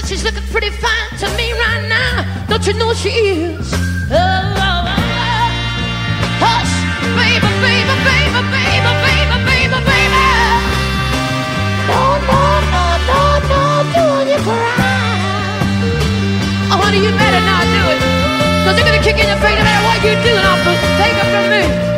said she's looking pretty fine to me right now. Don't you know she is? Oh, oh, oh. Hush, baby, baby, baby, baby, baby, baby, baby. No, no, no, no, no, doing you cry. Oh, honey, you better not do it. Cause they're gonna kick in your face no matter what you do, and I'll take it from me.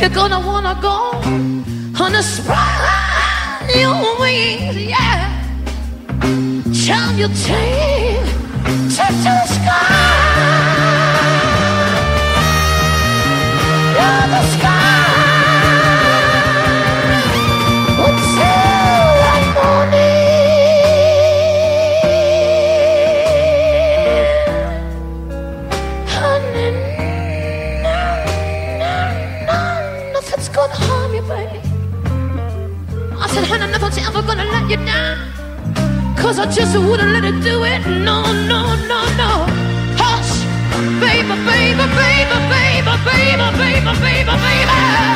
You're gonna wanna go on a spread your wings, yeah. Turn your tail to the sky. you. I said, honey, I'm not ever gonna let you down. Cause I just wouldn't let her do it. No, no, no, no. Hush, baby, baby, baby, baby, baby, baby, baby, baby.